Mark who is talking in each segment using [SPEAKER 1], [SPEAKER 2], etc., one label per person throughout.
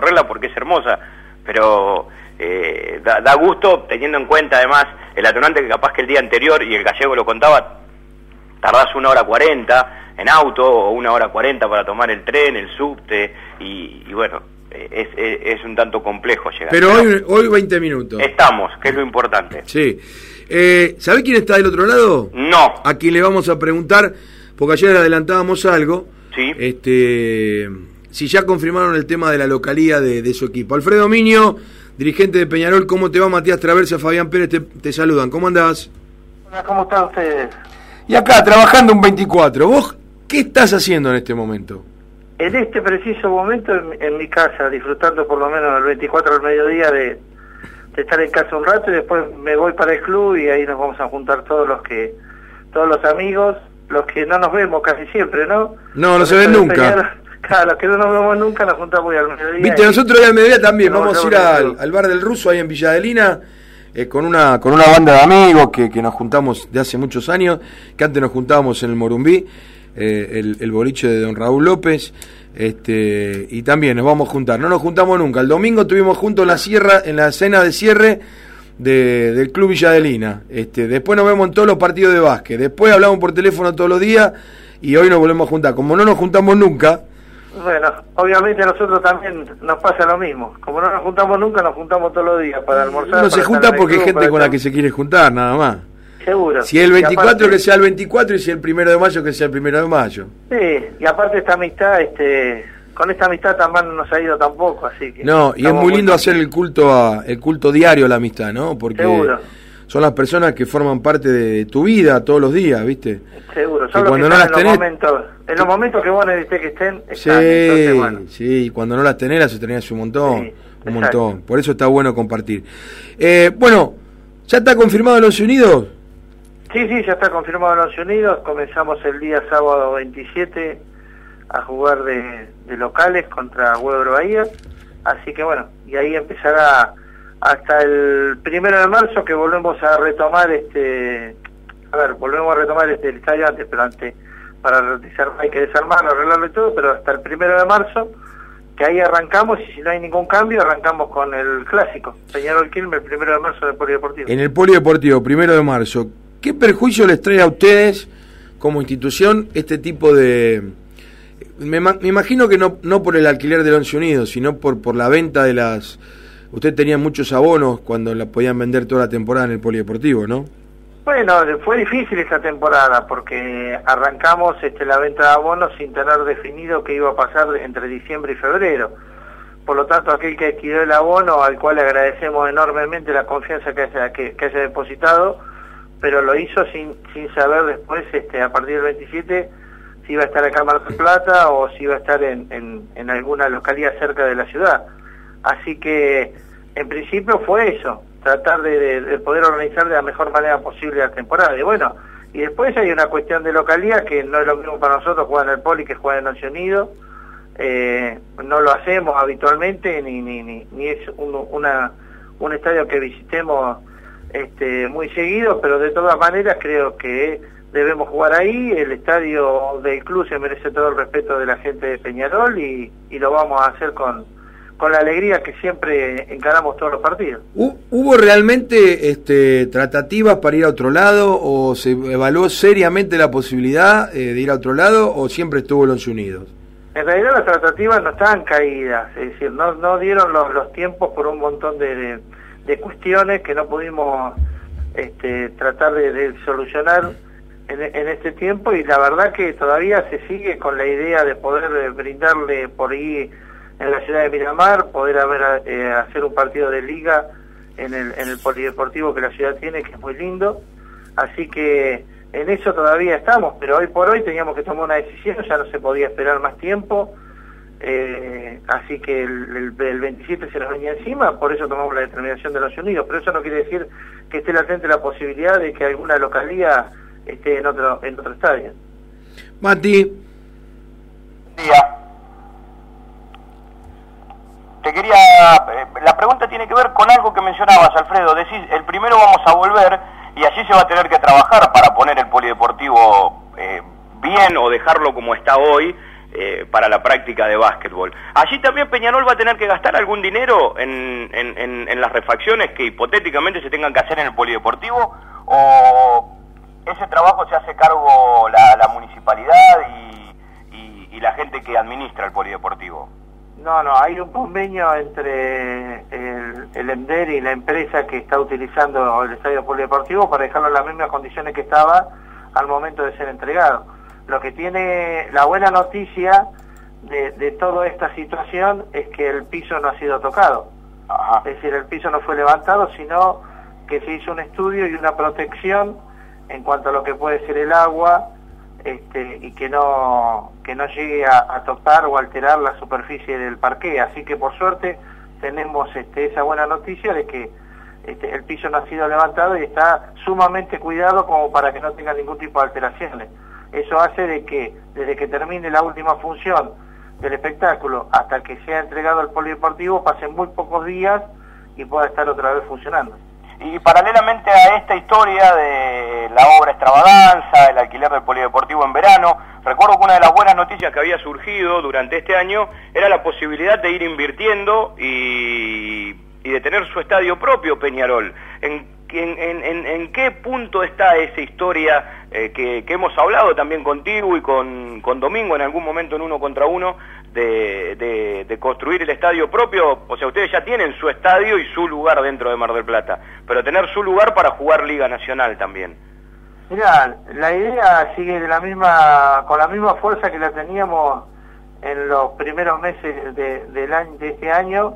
[SPEAKER 1] recorrerla porque es hermosa, pero eh, da, gusto teniendo en cuenta además el atonante que capaz que el día anterior, y el gallego lo contaba, tardás una hora cuarenta en auto o una hora cuarenta para tomar el tren, el subte, y, bueno, es, es, un tanto complejo llegar.
[SPEAKER 2] Pero hoy, hoy 20 minutos.
[SPEAKER 1] Estamos, que es lo importante.
[SPEAKER 2] Sí. Eh, ¿Sabe quién está del otro lado?
[SPEAKER 1] No.
[SPEAKER 2] A quien le vamos a preguntar, porque ayer adelantábamos algo.
[SPEAKER 1] Sí.
[SPEAKER 2] Este, si ya confirmaron el tema de la localía de, su equipo. Alfredo Miño, dirigente de Peñarol, ¿cómo te va? Matías Traversa, Fabián Pérez, te, saludan. ¿Cómo andás?
[SPEAKER 3] Hola, ¿cómo están ustedes?
[SPEAKER 2] Y acá, trabajando un 24. ¿Vos qué estás haciendo en este momento?
[SPEAKER 3] En este preciso momento, en mi casa, disfrutando por lo menos el 24 al mediodía de, de estar en casa un rato y después me voy para el club y ahí nos vamos a juntar todos los que todos los amigos los que no nos vemos casi siempre no
[SPEAKER 2] no no se ven nunca
[SPEAKER 3] claro que no nos vemos nunca nos juntamos al mediodía
[SPEAKER 2] viste nosotros hoy al mediodía también vamos a ir al, bar del ruso ahí en Villa Adelina eh, con una con una banda de amigos que, que nos juntamos de hace muchos años que antes nos juntábamos en el Morumbí eh, el, el boliche de don Raúl López este, y también nos vamos a juntar, no nos juntamos nunca. El domingo estuvimos juntos en la sierra, en la cena de cierre del Club Villadelina. Este, después nos vemos en todos los partidos de básquet. Después hablamos por teléfono todos los días y hoy nos volvemos a juntar. Como no nos juntamos nunca.
[SPEAKER 3] Bueno, obviamente a nosotros también nos pasa lo mismo. Como no nos juntamos nunca, nos juntamos todos los días para almorzar.
[SPEAKER 2] No se junta porque hay gente con la que se quiere juntar, nada más.
[SPEAKER 3] Seguro.
[SPEAKER 2] Si el 24 que sea el 24 y si el primero de mayo que sea el primero de mayo.
[SPEAKER 3] Sí, y aparte esta amistad, este, con esta amistad también no nos ha ido tampoco, así que.
[SPEAKER 2] No, y es muy lindo hacer el culto a, el culto diario a la amistad, ¿no? Porque son las personas que forman parte de tu vida todos los días, ¿viste?
[SPEAKER 3] Seguro, son cuando no las en los momentos, en los momentos que vos necesites que estén, están,
[SPEAKER 2] sí, sí, y cuando no las tenés las extrañas un montón, un montón. Por eso está bueno compartir. Eh, bueno, ¿ya está confirmado en los Unidos?
[SPEAKER 3] Sí, sí, ya está confirmado en los Unidos. Comenzamos el día sábado 27 a jugar de, locales contra Huebro Bahía. Así que bueno, y ahí empezará hasta el primero de marzo que volvemos a retomar este. A ver, volvemos a retomar este el estadio antes, pero antes para desarmar, hay que desarmarlo, arreglarlo y todo, pero hasta el primero de marzo que ahí arrancamos y si no hay ningún cambio arrancamos con el clásico, Peñarol Quilmes primero de marzo del Polideportivo.
[SPEAKER 2] En el Polideportivo, primero de marzo, ¿Qué perjuicio les trae a ustedes como institución este tipo de... Me, imagino que no, no por el alquiler de Once Unidos, sino por, por la venta de las... Usted tenía muchos abonos cuando la podían vender toda la temporada en el polideportivo, ¿no?
[SPEAKER 3] Bueno, fue difícil esta temporada porque arrancamos este, la venta de abonos sin tener definido qué iba a pasar entre diciembre y febrero. Por lo tanto, aquel que adquirió el abono, al cual agradecemos enormemente la confianza que haya, que haya depositado, pero lo hizo sin, sin saber después, este, a partir del 27, si iba a estar acá en Mar del Plata o si iba a estar en, en, en alguna localidad cerca de la ciudad. Así que, en principio fue eso, tratar de, poder organizar de la mejor manera posible la temporada. Y bueno, y después hay una cuestión de localidad que no es lo mismo para nosotros jugar en el Poli que jugar en Once Unido. Eh, no lo hacemos habitualmente, ni, ni, ni, ni es un, una, un estadio que visitemos este, muy seguido, pero de todas maneras creo que debemos jugar ahí, el estadio del club se merece todo el respeto de la gente de Peñarol y, lo vamos a hacer con, con la alegría que siempre encaramos todos los partidos.
[SPEAKER 2] ¿Hubo realmente este, tratativas para ir a otro lado o se evaluó seriamente la posibilidad eh, de ir a otro lado o siempre estuvo los Unidos?
[SPEAKER 3] En realidad las tratativas no estaban caídas, es decir, no, no dieron los, los tiempos por un montón de de cuestiones que no pudimos este, tratar de, solucionar en, este tiempo y la verdad que todavía se sigue con la idea de poder brindarle por ahí en la ciudad de Miramar, poder haber, eh, hacer un partido de liga en el, en el polideportivo que la ciudad tiene, que es muy lindo. Así que en eso todavía estamos, pero hoy por hoy teníamos que tomar una decisión, ya no se podía esperar más tiempo. Eh, así que el, el, 27 se nos venía encima, por eso tomamos la determinación de los Unidos, pero eso no quiere decir que esté latente la posibilidad de que alguna localidad esté en otro, en otro estadio.
[SPEAKER 2] Mati.
[SPEAKER 1] Día. Te quería, eh, la pregunta tiene que ver con algo que mencionabas, Alfredo, decís, el primero vamos a volver y allí se va a tener que trabajar para poner el polideportivo eh, bien o dejarlo como está hoy, eh, para la práctica de básquetbol. Allí también Peñarol va a tener que gastar algún dinero en, en, las refacciones que hipotéticamente se tengan que hacer en el polideportivo o ese trabajo se hace cargo la, municipalidad y, y, la gente que administra el polideportivo.
[SPEAKER 3] No, no, hay un convenio entre el, el EMDER y la empresa que está utilizando el estadio polideportivo para dejarlo en las mismas condiciones que estaba al momento de ser entregado lo que tiene la buena noticia de, toda esta situación es que el piso no ha sido tocado. Es decir, el piso no fue levantado, sino que se hizo un estudio y una protección en cuanto a lo que puede ser el agua este, y que no que no llegue a, tocar o alterar la superficie del parque. Así que por suerte tenemos este, esa buena noticia de que este, el piso no ha sido levantado y está sumamente cuidado como para que no tenga ningún tipo de alteraciones. Eso hace de que desde que termine la última función del espectáculo hasta que sea entregado al polideportivo pasen muy pocos días y pueda estar otra vez funcionando.
[SPEAKER 1] Y paralelamente a esta historia de la obra extravaganza, el alquiler del polideportivo en verano, recuerdo que una de las buenas noticias que había surgido durante este año era la posibilidad de ir invirtiendo y, de tener su estadio propio Peñarol. ¿En en, qué punto está esa historia eh, que, hemos hablado también contigo y con, Domingo en algún momento en uno contra uno de, de, construir el estadio propio? O sea, ustedes ya tienen su estadio y su lugar dentro de Mar del Plata, pero tener su lugar para jugar Liga Nacional también.
[SPEAKER 3] Mira, la idea sigue de la misma, con la misma fuerza que la teníamos en los primeros meses de, este año,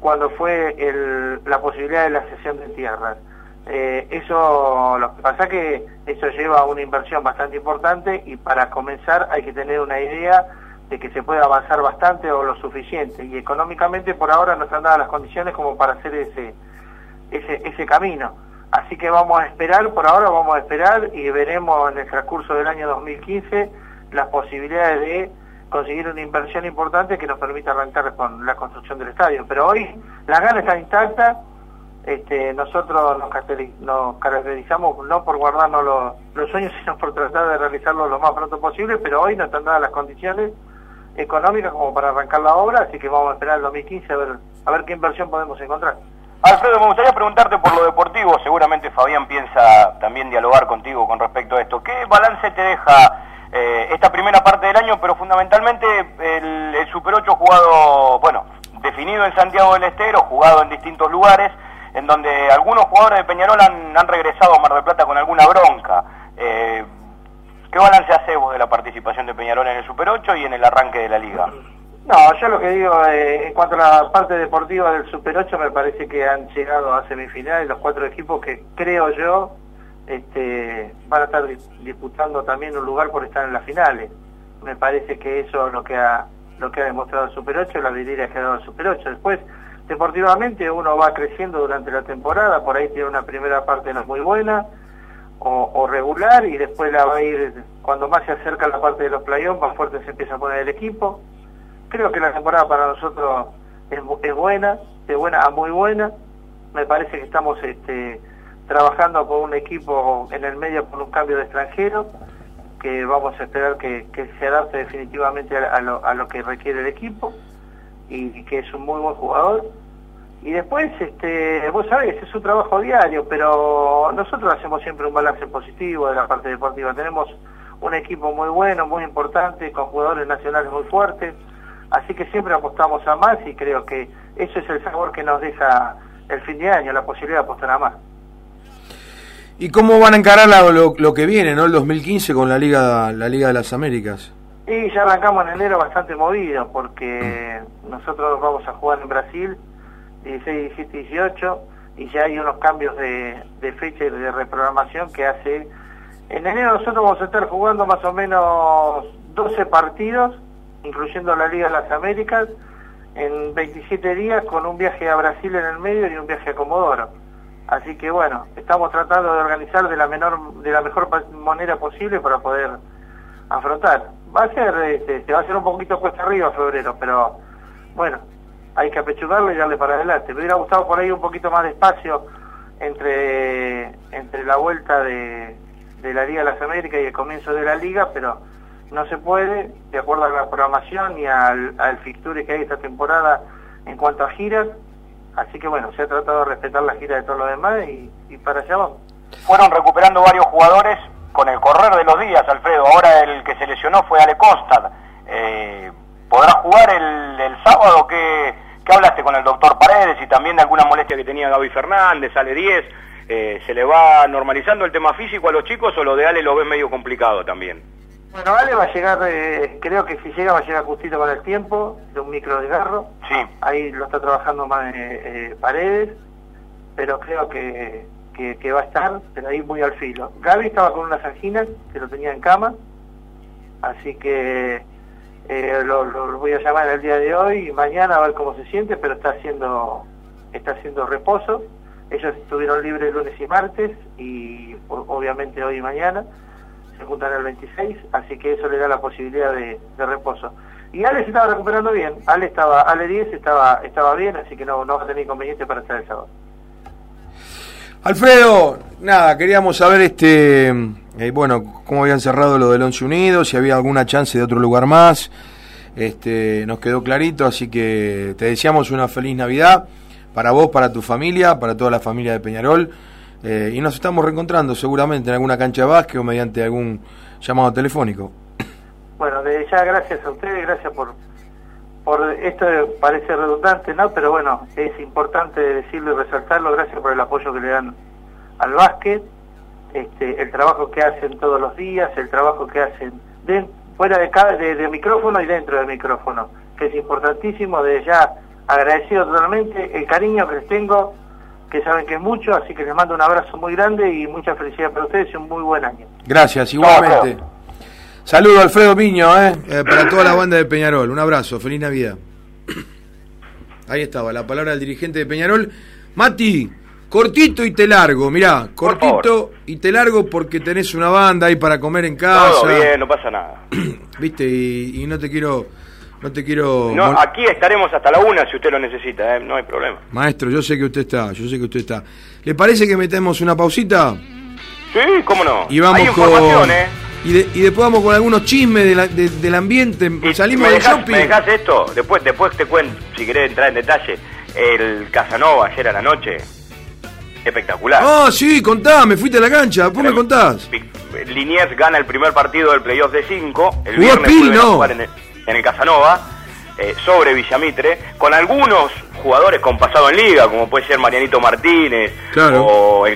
[SPEAKER 3] cuando fue el, la posibilidad de la cesión de tierras. Eh, eso, lo que pasa que eso lleva una inversión bastante importante y para comenzar hay que tener una idea de que se puede avanzar bastante o lo suficiente y económicamente por ahora no están dadas las condiciones como para hacer ese, ese camino. Así que vamos a esperar, por ahora vamos a esperar y veremos en el transcurso del año 2015 las posibilidades de conseguir una inversión importante que nos permita arrancar con la construcción del estadio. Pero hoy la gana está intacta este, nosotros nos, caracterizamos no por guardarnos los, sueños, sino por tratar de realizarlos lo más pronto posible, pero hoy no están dadas las condiciones económicas como para arrancar la obra, así que vamos a esperar el 2015 a ver, a ver qué inversión podemos encontrar.
[SPEAKER 1] Alfredo, me gustaría preguntarte por lo deportivo, seguramente Fabián piensa también dialogar contigo con respecto a esto. ¿Qué balance te deja eh, esta primera parte del año, pero fundamentalmente el, Super 8 jugado, bueno, definido en Santiago del Estero, jugado en distintos lugares, en donde algunos jugadores de Peñarol han, regresado a Mar del Plata con alguna bronca. Eh, ¿Qué balance hace vos de la participación de Peñarol en el Super 8 y en el arranque de la liga?
[SPEAKER 3] No, yo lo que digo, eh, en cuanto a la parte deportiva del Super 8, me parece que han llegado a semifinales los cuatro equipos que creo yo este, van a estar disputando también un lugar por estar en las finales. Me parece que eso es lo que ha, lo que ha demostrado el Super 8, la vidriera que ha dado el Super 8. Después, deportivamente uno va creciendo durante la temporada, por ahí tiene una primera parte no muy buena o, regular y después la va a ir, cuando más se acerca la parte de los playoffs, más fuerte se empieza a poner el equipo. Creo que la temporada para nosotros es, buena, de buena a muy buena. Me parece que estamos este, trabajando con un equipo en el medio con un cambio de extranjero, que vamos a esperar que, se adapte definitivamente a lo que requiere el equipo y que es un muy buen jugador. Y después, este, vos sabés, es un trabajo diario, pero nosotros hacemos siempre un balance positivo de la parte deportiva. Tenemos un equipo muy bueno, muy importante, con jugadores nacionales muy fuertes, así que siempre apostamos a más y creo que eso es el sabor que nos deja el fin de año, la posibilidad de apostar a más.
[SPEAKER 2] ¿Y cómo van a encarar lo, lo, que viene, ¿no? el 2015 con la Liga, la Liga de las Américas?
[SPEAKER 3] Y ya arrancamos en enero bastante movido porque nosotros vamos a jugar en Brasil 16, 17, 18 y ya hay unos cambios de, fecha y de reprogramación que hace... En enero nosotros vamos a estar jugando más o menos 12 partidos, incluyendo la Liga de las Américas, en 27 días con un viaje a Brasil en el medio y un viaje a Comodoro. Así que bueno, estamos tratando de organizar de la menor de la mejor manera posible para poder afrontar. Va a ser, este, se va a hacer un poquito cuesta arriba febrero, pero bueno, hay que apechugarlo y darle para adelante. Me hubiera gustado por ahí un poquito más de espacio entre, entre la vuelta de, de la Liga de las Américas y el comienzo de la Liga, pero no se puede, de acuerdo a la programación y al, fixture que hay esta temporada en cuanto a giras, así que bueno, se ha tratado de respetar la gira de todos los demás y, para allá vamos.
[SPEAKER 1] Fueron recuperando varios jugadores con el correr de los días, Alfredo. Ahora el que se lesionó fue Ale Costa. Eh, ¿Podrá jugar el, el sábado? ¿Qué, ¿Qué, hablaste con el doctor Paredes y también de alguna molestia que tenía Gaby Fernández, Ale 10? Eh, ¿Se le va normalizando el tema físico a los chicos o lo de Ale lo ves medio complicado también?
[SPEAKER 3] Bueno, Ale va a llegar, eh, creo que si llega va a llegar justito con el tiempo, de un micro desgarro.
[SPEAKER 1] Sí.
[SPEAKER 3] Ahí lo está trabajando más eh, Paredes, pero creo que, que, que, va a estar, pero ahí muy al filo. Gaby estaba con unas anginas, que lo tenía en cama, así que eh, lo, lo, voy a llamar el día de hoy y mañana a ver cómo se siente, pero está haciendo, está haciendo reposo. Ellos estuvieron libres lunes y martes y obviamente hoy y mañana se juntan el 26, así que eso le da la posibilidad de, reposo. Y Ale se estaba recuperando bien, Ale estaba, Ale 10 estaba, estaba bien, así que no, no va a tener inconveniente para estar el sábado.
[SPEAKER 2] Alfredo, nada, queríamos saber este eh, bueno, cómo habían cerrado lo del Once Unidos, si había alguna chance de otro lugar más. Este, nos quedó clarito, así que te deseamos una feliz Navidad para vos, para tu familia, para toda la familia de Peñarol. Eh, y nos estamos reencontrando seguramente en alguna cancha de básquet o mediante algún llamado telefónico.
[SPEAKER 3] Bueno, de ya gracias a ustedes, gracias por, por esto parece redundante, ¿no? Pero bueno, es importante decirlo y resaltarlo, gracias por el apoyo que le dan al básquet, este, el trabajo que hacen todos los días, el trabajo que hacen de, fuera de, cada, de, de micrófono y dentro del micrófono, que es importantísimo, de ya agradecido totalmente el cariño que les tengo, que saben que es mucho, así que les mando un abrazo muy grande y mucha felicidad para ustedes y un muy buen año.
[SPEAKER 2] Gracias, igualmente. Saludo Alfredo Miño, ¿eh? Eh, para toda la banda de Peñarol. Un abrazo, feliz Navidad. Ahí estaba la palabra del dirigente de Peñarol. Mati, cortito y te largo, mirá, cortito y te largo porque tenés una banda ahí para comer en casa.
[SPEAKER 1] Todo bien, no pasa nada.
[SPEAKER 2] Viste, y, y no te quiero no te quiero.
[SPEAKER 1] No, aquí estaremos hasta la una si usted lo necesita, ¿eh? no hay problema.
[SPEAKER 2] Maestro, yo sé que usted está, yo sé que usted está. ¿Le parece que metemos una pausita?
[SPEAKER 1] Sí, cómo no.
[SPEAKER 2] Y vamos
[SPEAKER 1] hay
[SPEAKER 2] con.
[SPEAKER 1] ¿eh?
[SPEAKER 2] Y, de, y, después vamos con algunos chismes de la, de, del ambiente.
[SPEAKER 1] Y
[SPEAKER 2] Salimos
[SPEAKER 1] ¿me
[SPEAKER 2] del shopping.
[SPEAKER 1] ¿Me dejás esto? Después, después te cuento, si querés entrar en detalle. El Casanova ayer a la noche. Espectacular.
[SPEAKER 2] Ah, sí, contame, fuiste a la cancha, ¿vos me contás?
[SPEAKER 1] Liniers gana el primer partido del playoff de 5. El
[SPEAKER 2] ¿Jugó
[SPEAKER 1] viernes
[SPEAKER 2] Pil, no?
[SPEAKER 1] el, en el Casanova. Eh, sobre Villamitre, con algunos jugadores con pasado en liga, como puede ser Marianito Martínez
[SPEAKER 2] Claro.
[SPEAKER 1] o el